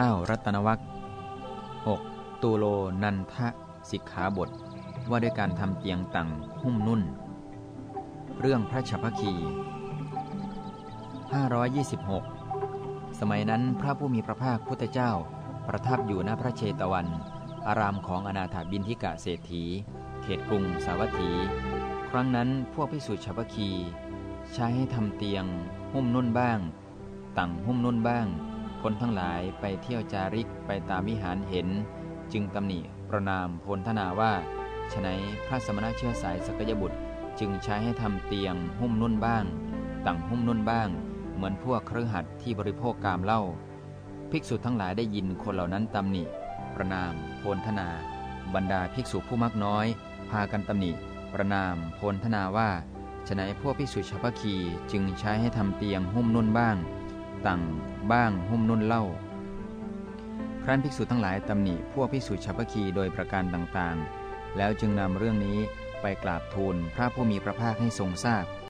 9. รัตนวัค 6. ตูโลนันทะสิกขาบท ว่าด้วยการทำเตียงตังหุ้มนุ่น เรื่องพระชพคี 526 สมัยนั้นพระผู้มีพระภาคพุทธเจ้า ประทับอยู่ณพระเชตวัน อารามของอนาถาบินทิกะเศรษฐี เขตกรุงสาวัตถี ครั้งนั้นพวกพิสุชพคี ใช้ให้ทำเตียง หุ้มนุ่นบ้าง ตังหุ้มนุ่นบ้าง คนทั้งหลายไปเที่ยวจาริกไปตามวิหารเห็น จึงตำหนิประนามพลทนาว่าฉนัยพระสมณะเชื้อสายสกยบุตรจึงใช้ให้ทำเตียงหุ้มนุ่นบ้างตังหุ้มนุ่นบ้าง เหมือนพวกเครือขัดที่บริโภคกามเล่าภิกษุทั้งหลายได้ยินคนเหล่านั้นตำหนิ ประนามโพลธนา บรรดาภิกษุผู้มักน้อย พากันตำหนิ ประนามโพลธนาว่าฉนัยพวกภิกษุชาวพคีจึงใช้ให้ทำเตียงหุ้มนุ่นบ้าง ตังบ้างหุ้มนุ่นเล่า ครั้นภิกษุทั้งหลายตำหนิพวกภิกษุชาวพคีโดยประการต่างๆ แล้วจึงนำเรื่องนี้ไปกราบทูลพระผู้มีพระภาคให้ทรงทราบ